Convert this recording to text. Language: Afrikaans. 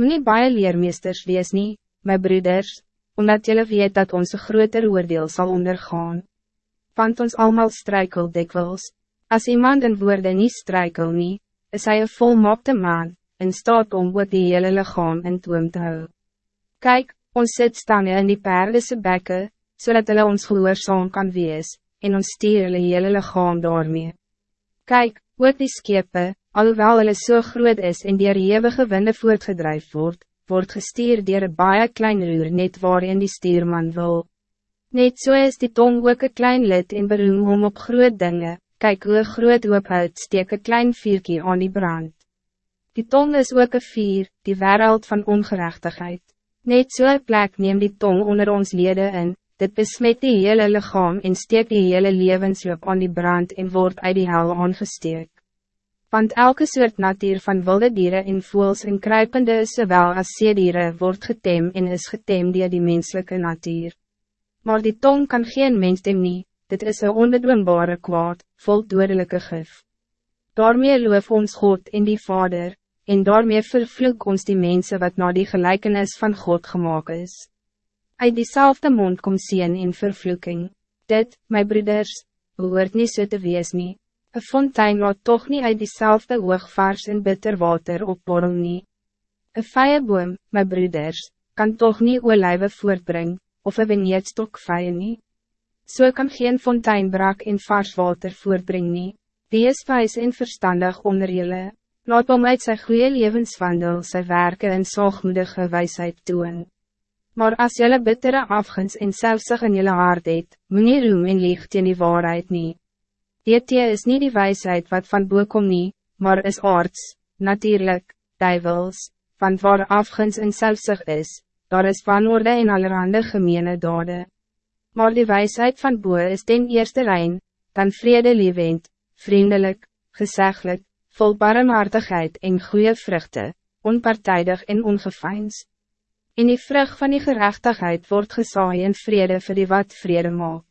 Moet nie baie leermeesters wees nie, my broeders, omdat jullie weet dat onze groter oordeel zal ondergaan. Want ons allemaal struikel dikwijls. Als iemand een woorde niet struikel nie, is hij een volmaakte man, in staat om wat die hele lichaam in toom te hou. Kijk, ons sit staan in die perdese bekke, zodat hulle ons gehoorzaam kan wees, en ons stier hulle hele lichaam daarmee. Kijk, ook die skepe, alhoewel hulle so groot is en dier eeuwige winde voortgedrijf wordt, wordt gestuur dier een baie klein roer net waarin die stuurman wil. Net so is die tong ook een klein lid en beroem om op groot dingen. Kijk hoe groot hoop uit steek een klein vierkie aan die brand. Die tong is ook een vier, die wereld van ongerechtigheid. Net so een plek neem die tong onder ons leden in, dit besmet die hele lichaam en steek die hele levensloop aan die brand en wordt uit die hel aangesteek want elke soort natuur van wilde dieren en voels en kruipende zowel als zeedieren wordt getem en is getem die die menselijke natuur. Maar die tong kan geen mens tem nie, dit is een onbedwingbare kwaad, vol dodelijke gif. Daarmee loof ons God in die Vader, en daarmee vervloek ons die mensen wat na die gelijkenis van God gemaakt is. Uit diezelfde mond kom zien in vervloeking. Dit, my broeders, behoort niet so te wees nie. Een fontein laat toch niet uit diezelfde hoogvaars en bitter water opborrel nie. Een vijeboom, my broeders, kan toch niet olijwe voortbrengen, of een vigneetstok vijen nie. So kan geen fontein brak en vars water voortbrengen nie. Die is wijs en verstandig onder jullie. Laat om uit sy goeie levenswandel sy werken en zorgmoedige wijsheid doen. Maar als jullie bittere afgens en zelfsig in jullie hart het, moet nie roem en licht in die waarheid niet. DT is niet die wijsheid wat van boe kom nie, maar is arts, natuurlijk, duivels, van waar afguns en selfsig is, daar is wanorde en allerhande gemene dade. Maar die wijsheid van boe is ten eerste rein, dan vrede liewend, vriendelijk, gezeglijk, vol barmhartigheid en goede vruchten, onpartijdig en ongefijns. In die vrucht van die gerechtigheid wordt gesaai in vrede voor die wat vrede maakt.